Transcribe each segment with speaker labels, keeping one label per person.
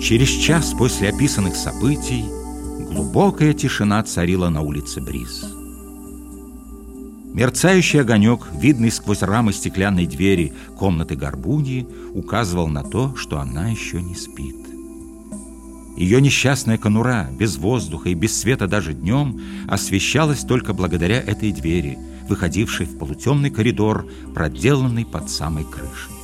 Speaker 1: Через час после описанных событий глубокая тишина царила на улице Бриз. Мерцающий огонек, видный сквозь рамы стеклянной двери комнаты Горбуньи, указывал на то, что она еще не спит. Ее несчастная конура, без воздуха и без света даже днем, освещалась только благодаря этой двери, выходившей в полутемный коридор, проделанный под самой крышей.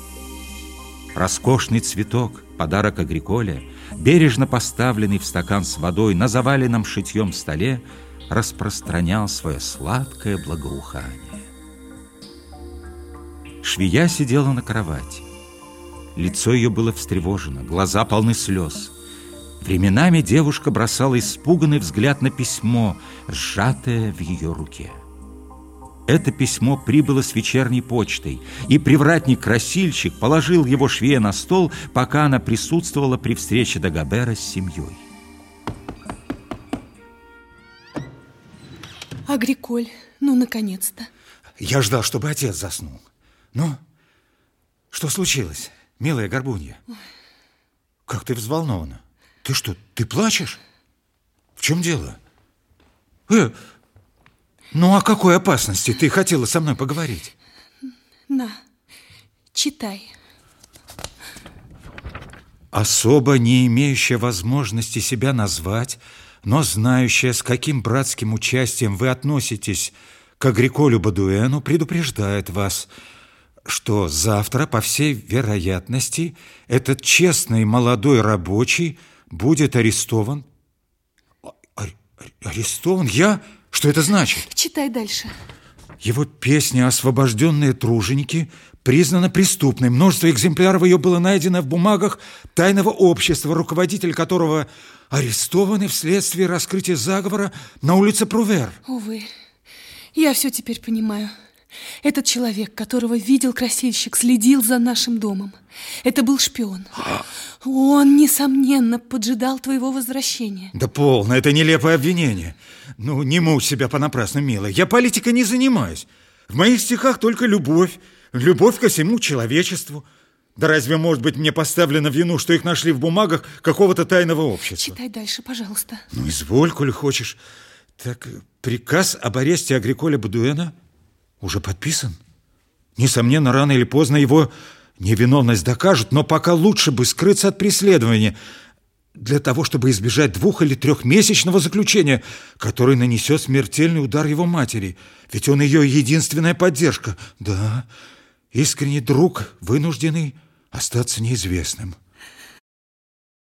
Speaker 1: Роскошный цветок, подарок Агриколе, бережно поставленный в стакан с водой на заваленном шитьем столе, распространял свое сладкое благоухание. Швея сидела на кровати. Лицо ее было встревожено, глаза полны слез. Временами девушка бросала испуганный взгляд на письмо, сжатое в ее руке. Это письмо прибыло с вечерней почтой, и привратник-красильщик положил его швее на стол, пока она присутствовала при встрече Дагобера с семьей.
Speaker 2: Агриколь, ну, наконец-то.
Speaker 3: Я ждал, чтобы отец заснул. Ну, что случилось, милая Горбунья? Как ты взволнована? Ты что, ты плачешь? В чем дело? Э, ну, о какой опасности ты хотела со мной поговорить?
Speaker 2: На, читай.
Speaker 3: Особо не имеющая возможности себя назвать, но знающая, с каким братским участием вы относитесь к Агриколю Бадуэну, предупреждает вас, что завтра, по всей вероятности, этот честный молодой рабочий будет арестован. А арестован? Я? Что это значит?
Speaker 2: Читай дальше.
Speaker 3: Его песня «Освобожденные труженики» признана преступной. Множество экземпляров ее было найдено в бумагах тайного общества, руководитель которого арестованы вследствие раскрытия заговора на улице Прувер.
Speaker 2: Увы, я все теперь понимаю. Этот человек, которого видел красильщик, следил за нашим домом. Это был шпион. Он, несомненно, поджидал твоего возвращения.
Speaker 3: Да полно, это нелепое обвинение. Ну, не мучь себя понапрасну, милая. Я политикой не занимаюсь. В моих стихах только любовь. Любовь ко всему человечеству. Да разве может быть мне поставлено в вину, что их нашли в бумагах какого-то тайного общества?
Speaker 2: Читай дальше, пожалуйста.
Speaker 3: Ну, изволь, коли хочешь. Так, приказ об аресте Агриколя Бадуэна уже подписан. Несомненно, рано или поздно его невиновность докажут, но пока лучше бы скрыться от преследования для того, чтобы избежать двух- или трехмесячного заключения, который нанесет смертельный удар его матери. Ведь он ее единственная поддержка. Да, искренний друг, вынужденный остаться неизвестным.